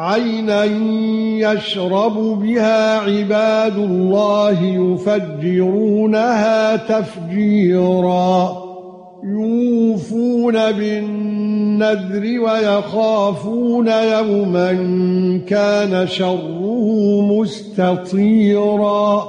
عينا يشرب بها عباد الله يفجرونها تفجيرا يوفون بالنذر ويخافون يوما كان شره مستطيرا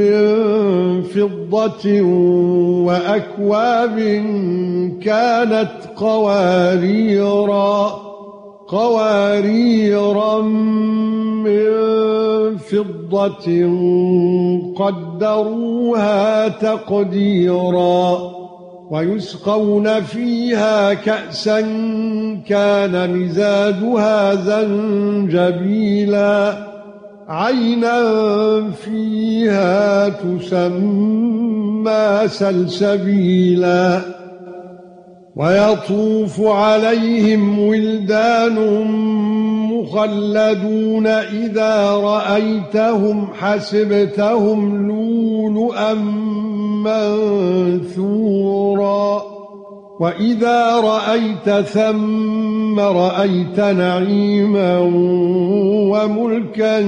من فضة وأكواب كانت قواريرا قواريرا من فضة قدروها تقديرا ويسقون فيها كأسا كان مزاجها زنجبيلا عينا فيها تسمى سلسبيلا ويطوف عليهم ولدان مخلدون إذا رأيتهم حسبتهم لؤلؤا منثورا وإذا رأيت ثم رأيت نعيما وملكا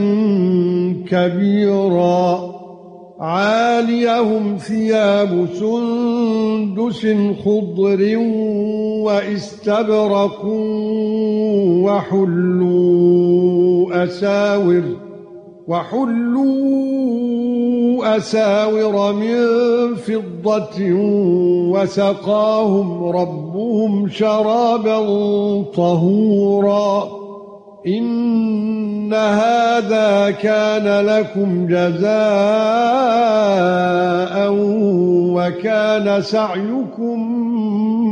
كبيرا عاليهم ثياب سندس خضر واستبرق وحلوا اساور وحلوا أساور من فضة وسقاهم ربهم شرابا طهورا إن هذا كان لكم جزاء وكان سعيكم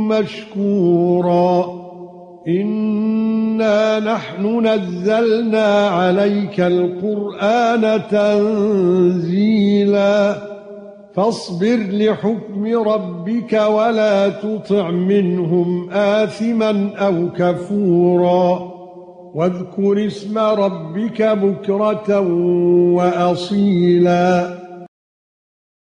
مشكورا. إِنَّا نَحْنُ نَزَّلْنَا عَلَيْكَ الْقُرْآنَ تَنزِيلًا. فَاصْبِرْ لِحُكْمِ رَبِّكَ وَلَا تُطِعْ مِنْهُمْ آثِمًا أَوْ كَفُورًا. وَاذْكُرِ اسْمَ رَبِّكَ بُكْرَةً وَأَصِيلًا.